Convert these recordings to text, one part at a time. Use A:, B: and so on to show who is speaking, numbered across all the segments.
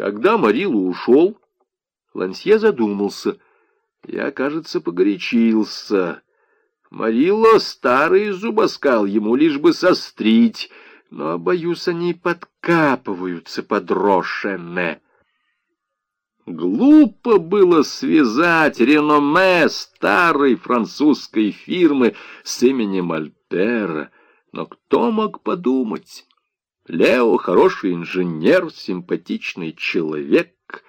A: Когда Марилу ушел, Лансье задумался. Я, кажется, погорячился. Марило старый зубоскал, ему лишь бы сострить, но, боюсь, они подкапываются под. Глупо было связать реноме старой французской фирмы с именем Альпера, но кто мог подумать? Лео хороший инженер, симпатичный человек,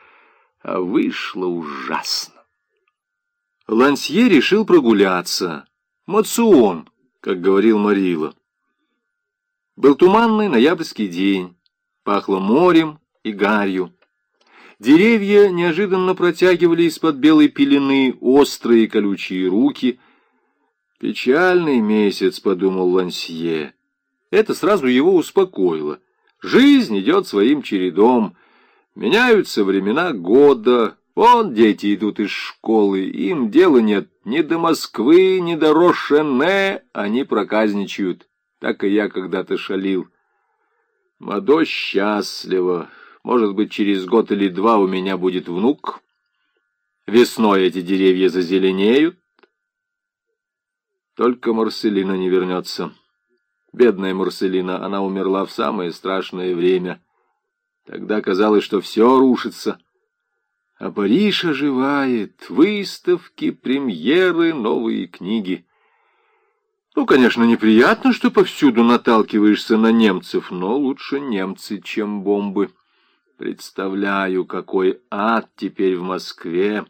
A: а вышло ужасно. Лансье решил прогуляться. Мацион, как говорил Марила. Был туманный ноябрьский день, пахло морем и гарью. Деревья неожиданно протягивали из-под белой пелены острые колючие руки. «Печальный месяц», — подумал Лансье. Это сразу его успокоило. Жизнь идет своим чередом. Меняются времена года. Вон дети идут из школы. Им дела нет ни до Москвы, ни до Рошене. Они проказничают. Так и я когда-то шалил. Мадо счастлива. Может быть, через год или два у меня будет внук. Весной эти деревья зазеленеют. Только Марселина не вернется. Бедная Марселина, она умерла в самое страшное время. Тогда казалось, что все рушится. А Париж оживает, выставки, премьеры, новые книги. Ну, конечно, неприятно, что повсюду наталкиваешься на немцев, но лучше немцы, чем бомбы. Представляю, какой ад теперь в Москве.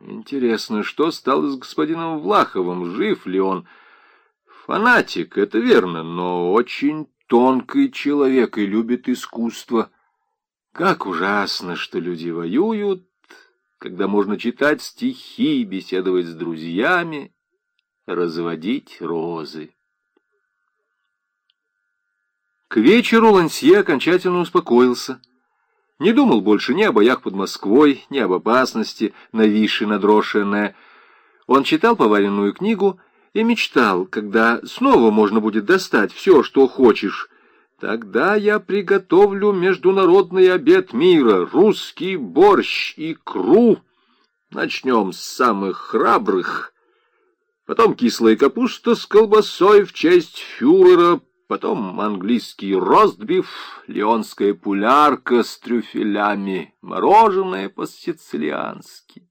A: Интересно, что стало с господином Влаховым, жив ли он? Фанатик, это верно, но очень тонкий человек и любит искусство. Как ужасно, что люди воюют, когда можно читать стихи, беседовать с друзьями, разводить розы. К вечеру Лансье окончательно успокоился. Не думал больше ни о боях под Москвой, ни об опасности, нависшей над Рошене. Он читал поваренную книгу и мечтал, когда снова можно будет достать все, что хочешь. Тогда я приготовлю международный обед мира, русский борщ, икру. Начнем с самых храбрых, потом кислая капуста с колбасой в честь фюрера, потом английский ростбиф, леонская пулярка с трюфелями, мороженое по-сицилиански.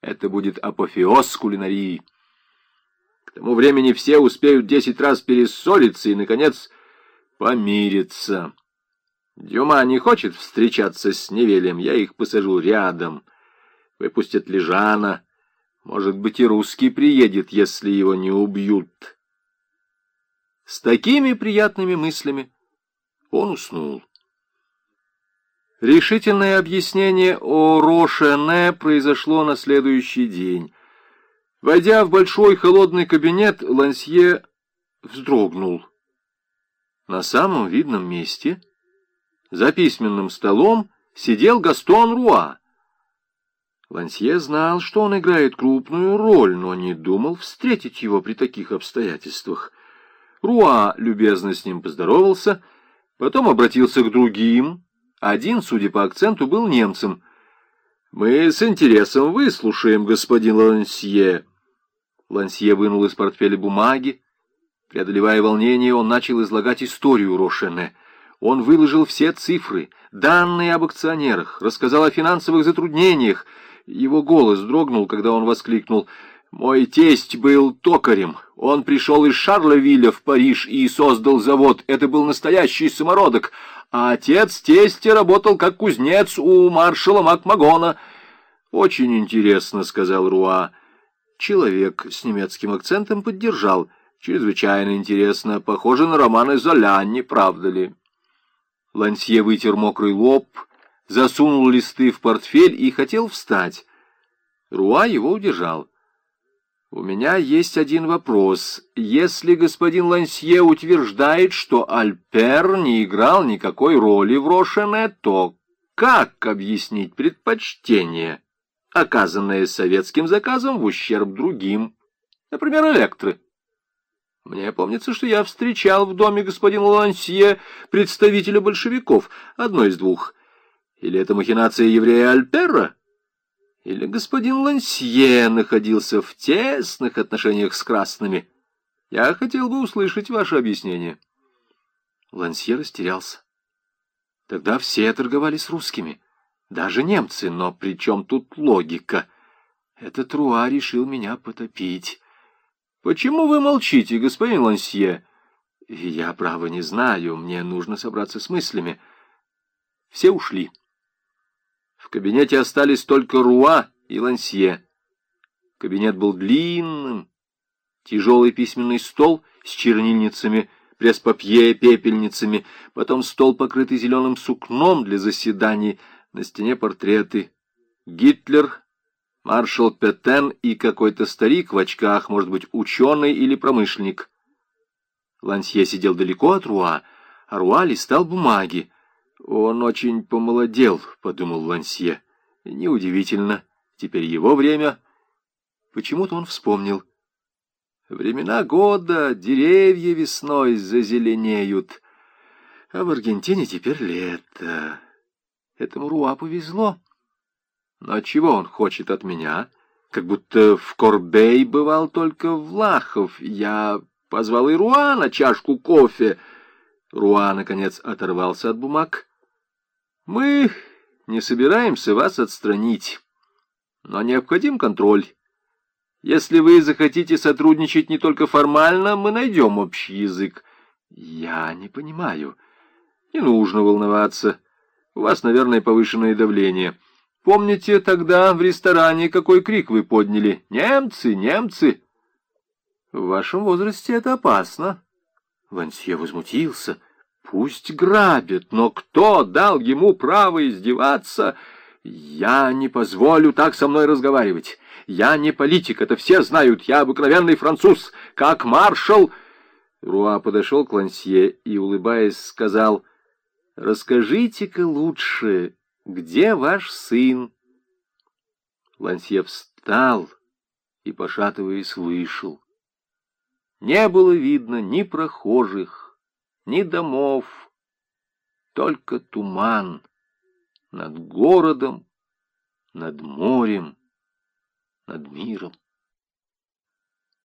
A: Это будет апофеоз кулинарии. К тому времени все успеют десять раз перессориться и, наконец, помириться. Дюма не хочет встречаться с Невелем, я их посажу рядом. Выпустят Лежана. Может быть, и русский приедет, если его не убьют. С такими приятными мыслями он уснул. Решительное объяснение о Рошене произошло на следующий день. Войдя в большой холодный кабинет, Лансье вздрогнул. На самом видном месте, за письменным столом, сидел Гастон Руа. Лансье знал, что он играет крупную роль, но не думал встретить его при таких обстоятельствах. Руа любезно с ним поздоровался, потом обратился к другим. Один, судя по акценту, был немцем. «Мы с интересом выслушаем, господин Лансье». Лансье вынул из портфеля бумаги. Преодолевая волнение, он начал излагать историю Рошене. Он выложил все цифры, данные об акционерах, рассказал о финансовых затруднениях. Его голос дрогнул, когда он воскликнул — мой тесть был токарем. Он пришел из Шарлевилля в Париж и создал завод. Это был настоящий самородок. А отец тестя работал как кузнец у маршала Макмагона. «Очень интересно», — сказал Руа. Человек с немецким акцентом поддержал. «Чрезвычайно интересно. Похоже на романы Золя, не правда ли?» Лансье вытер мокрый лоб, засунул листы в портфель и хотел встать. Руа его удержал. «У меня есть один вопрос. Если господин Лансье утверждает, что Альпер не играл никакой роли в Рошене, то как объяснить предпочтение, оказанное советским заказом в ущерб другим, например, Электры?» Мне помнится, что я встречал в доме господина Лансье представителя большевиков, одно из двух — Или это махинация еврея Альпера? Или господин Лансье находился в тесных отношениях с красными? Я хотел бы услышать ваше объяснение.
B: Лансье растерялся. Тогда все торговали с русскими, даже немцы, но при чем тут логика? Этот Руа решил меня потопить.
A: Почему вы молчите, господин Лансье?
B: Я, право, не знаю, мне нужно собраться с мыслями. Все ушли. В кабинете остались только Руа и Лансье. Кабинет был длинным, тяжелый письменный стол с чернильницами, пресс-папье, пепельницами, потом стол, покрытый зеленым сукном для заседаний, на стене портреты. Гитлер, маршал Петен и какой-то старик в очках, может быть, ученый или промышленник. Лансье сидел далеко от Руа, а Руа листал бумаги. «Он очень помолодел», — подумал Лансье. «Неудивительно. Теперь его время». Почему-то он вспомнил. Времена года, деревья весной зазеленеют. А в Аргентине теперь лето. Этому Руа повезло. Но чего он хочет от меня? Как будто в Корбей бывал только Влахов. Я позвал и Руа на чашку кофе. Руа, наконец, оторвался от бумаг. Мы не собираемся вас отстранить, но необходим контроль. Если вы захотите сотрудничать не только формально, мы найдем общий язык. Я не понимаю. Не нужно волноваться. У вас, наверное, повышенное давление. Помните тогда в ресторане, какой крик вы подняли? Немцы, немцы! В вашем возрасте это опасно. Вансье возмутился. Пусть грабят, но кто дал ему право издеваться? Я не позволю так со мной разговаривать. Я не политик, это все знают. Я обыкновенный француз, как маршал. Руа подошел к Лансье и, улыбаясь, сказал, «Расскажите-ка лучше, где ваш сын?» Лансье встал и, пошатываясь, вышел. Не было видно ни прохожих, ни домов, только туман над городом, над морем, над миром.